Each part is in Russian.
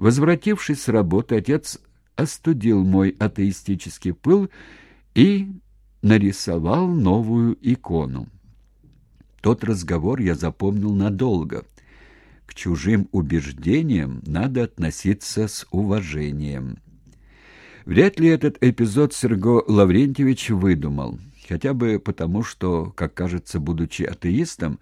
Возвратившись с работы, отец остудил мой атеистический пыл и нарисовал новую икону. Тот разговор я запомнил надолго. К чужим убеждениям надо относиться с уважением. Вряд ли этот эпизод Серго Лаврентьевич выдумал хотя бы потому, что, как кажется, будучи атеистом,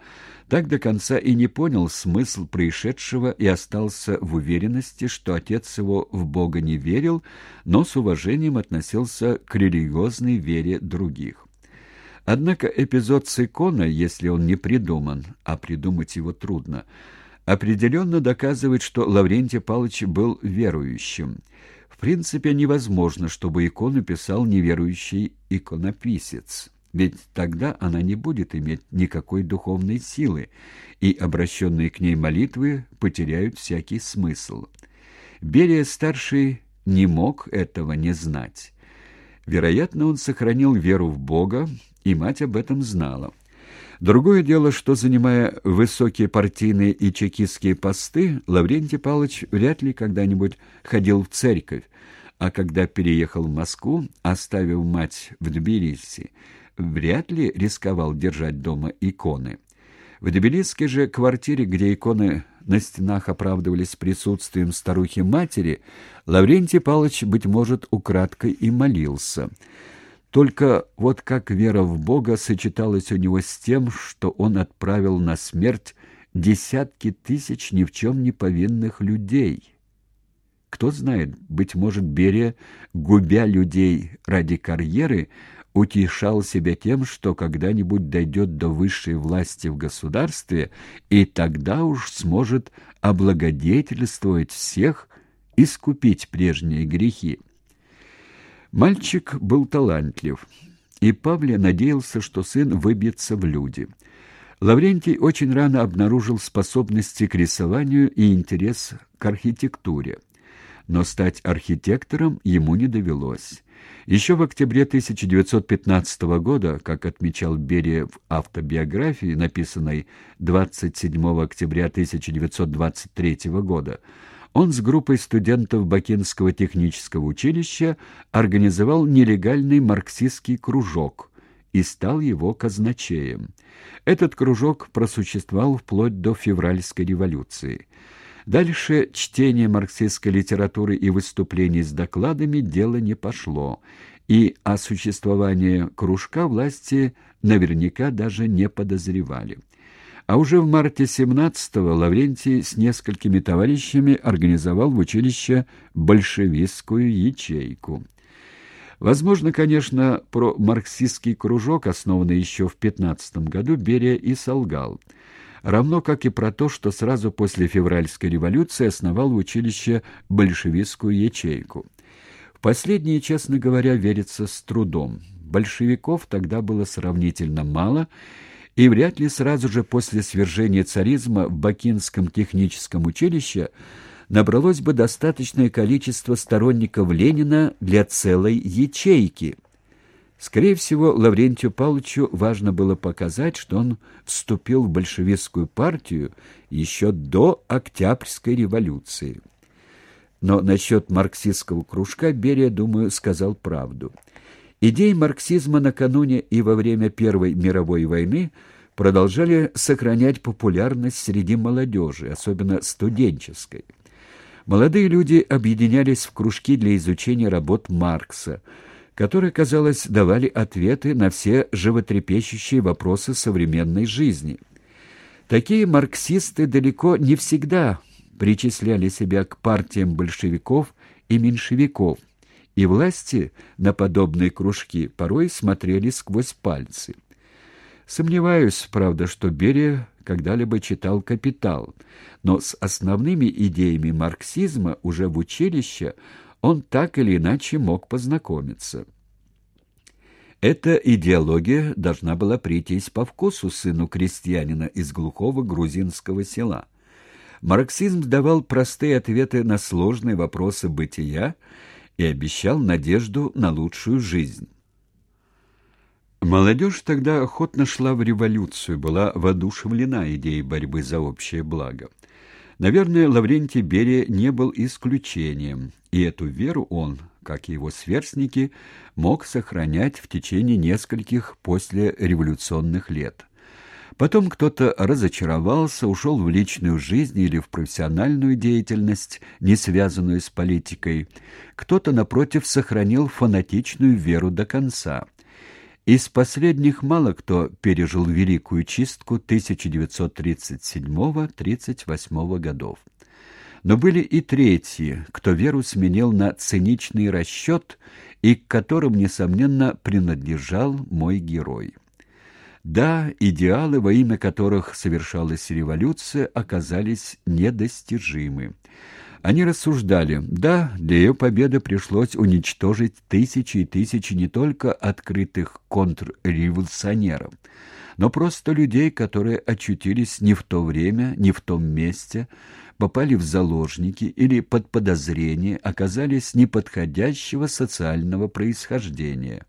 так до конца и не понял смысл происшедшего и остался в уверенности, что отец его в Бога не верил, но с уважением относился к религиозной вере других. Однако эпизод с иконой, если он не придуман, а придумать его трудно, определенно доказывает, что Лаврентий Павлович был верующим – в принципе, невозможно, чтобы икону писал неверующий иконописец, ведь тогда она не будет иметь никакой духовной силы, и обращенные к ней молитвы потеряют всякий смысл. Берия-старший не мог этого не знать. Вероятно, он сохранил веру в Бога, и мать об этом знала. Другое дело, что, занимая высокие партийные и чекистские посты, Лаврентий Павлович вряд ли когда-нибудь ходил в церковь, а когда переехал в Москву, оставив мать в Тбилиси, вряд ли рисковал держать дома иконы. В Тбилисской же квартире, где иконы на стенах оправдывались присутствием старухи-матери, Лаврентий Павлович, быть может, украдкой и молился — только вот как вера в Бога сочеталась у него с тем, что он отправил на смерть десятки тысяч ни в чем не повинных людей. Кто знает, быть может, Берия, губя людей ради карьеры, утешал себя тем, что когда-нибудь дойдет до высшей власти в государстве, и тогда уж сможет облагодетельствовать всех, и искупить прежние грехи. Мальчик был талантлив, и Павле надеялся, что сын выбьется в люди. Лаврентий очень рано обнаружил способности к рисованию и интерес к архитектуре. Но стать архитектором ему не довелось. Еще в октябре 1915 года, как отмечал Берия в автобиографии, написанной 27 октября 1923 года, он с группой студентов Бакинского технического училища организовал нелегальный марксистский кружок и стал его казначеем. Этот кружок просуществовал вплоть до февральской революции. Дальше чтение марксистской литературы и выступлений с докладами дело не пошло, и о существовании кружка власти наверняка даже не подозревали. А уже в марте 17-го Лаврентий с несколькими товарищами организовал в училище большевистскую ячейку. Возможно, конечно, про марксистский кружок, основанный еще в 15 году, Берия и солгал. Равно как и про то, что сразу после февральской революции основал в училище большевистскую ячейку. В последнее, честно говоря, верится с трудом. Большевиков тогда было сравнительно мало, и вряд ли сразу же после свержения царизма в Бакинском техническом училище набралось бы достаточное количество сторонников Ленина для целой ячейки. Скорее всего, Лаврентию Павловичу важно было показать, что он вступил в большевистскую партию еще до Октябрьской революции. Но насчет марксистского кружка Берия, думаю, сказал правду – Идеи марксизма накануне и во время Первой мировой войны продолжали сохранять популярность среди молодежи, особенно студенческой. Молодые люди объединялись в кружки для изучения работ Маркса, которые, казалось, давали ответы на все животрепещущие вопросы современной жизни. Такие марксисты далеко не всегда причисляли себя к партиям большевиков и меньшевиков, и власти на подобные кружки порой смотрели сквозь пальцы. Сомневаюсь, правда, что Берия когда-либо читал «Капитал», но с основными идеями марксизма уже в училище он так или иначе мог познакомиться. Эта идеология должна была прийтись по вкусу сыну крестьянина из глухого грузинского села. Марксизм давал простые ответы на сложные вопросы бытия и обещал надежду на лучшую жизнь. Молодежь тогда охотно шла в революцию, была воодушевлена идеей борьбы за общее благо. Наверное, Лаврентий Берия не был исключением, и эту веру он, как и его сверстники, мог сохранять в течение нескольких послереволюционных лет. Потом кто-то разочаровался, ушел в личную жизнь или в профессиональную деятельность, не связанную с политикой. Кто-то, напротив, сохранил фанатичную веру до конца. Из последних мало кто пережил Великую чистку 1937-38 годов. Но были и третьи, кто веру сменил на циничный расчет и к которым, несомненно, принадлежал мой герой. Да, идеалы, во имя которых совершалась революция, оказались недостижимы. Они рассуждали, да, для ее победы пришлось уничтожить тысячи и тысячи не только открытых контрреволюционеров, но просто людей, которые очутились не в то время, не в том месте, попали в заложники или под подозрение, оказались неподходящего социального происхождения.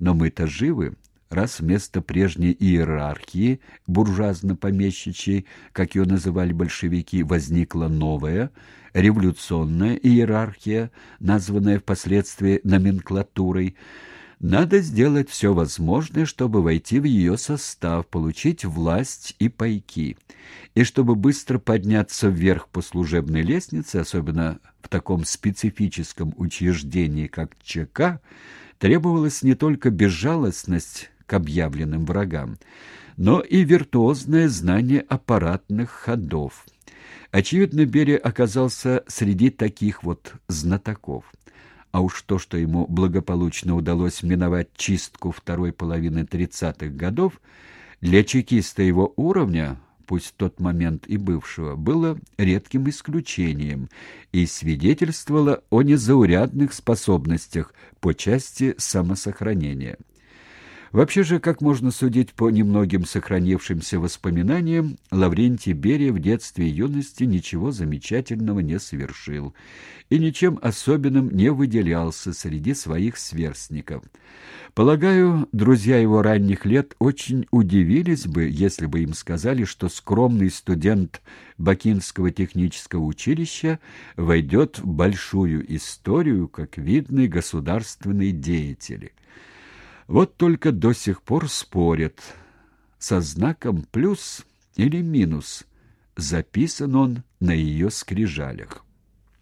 Но мы-то живы, раз вместо прежней иерархии, буржуазно-помещичьей, как ее называли большевики, возникла новая, революционная иерархия, названная впоследствии номенклатурой, надо сделать все возможное, чтобы войти в ее состав, получить власть и пайки. И чтобы быстро подняться вверх по служебной лестнице, особенно в таком специфическом учреждении, как ЧК, требовалась не только безжалостность к объявленным врагам, но и виртуозное знание аппаратных ходов. Очевидно, Берия оказался среди таких вот знатоков. А уж то, что ему благополучно удалось миновать чистку второй половины 30-х годов, для чекиста его уровня, пусть в тот момент и бывшего, было редким исключением и свидетельствовало о незаурядных способностях по части самосохранения. Вообще же, как можно судить по немногим сохранившимся воспоминаниям, Лаврентий Берия в детстве и юности ничего замечательного не совершил и ничем особенным не выделялся среди своих сверстников. Полагаю, друзья его ранних лет очень удивились бы, если бы им сказали, что скромный студент Бакинского технического училища войдет в большую историю как видный государственный деятель. Вот только до сих пор спорят, со знаком плюс или минус записан он на ее скрижалях.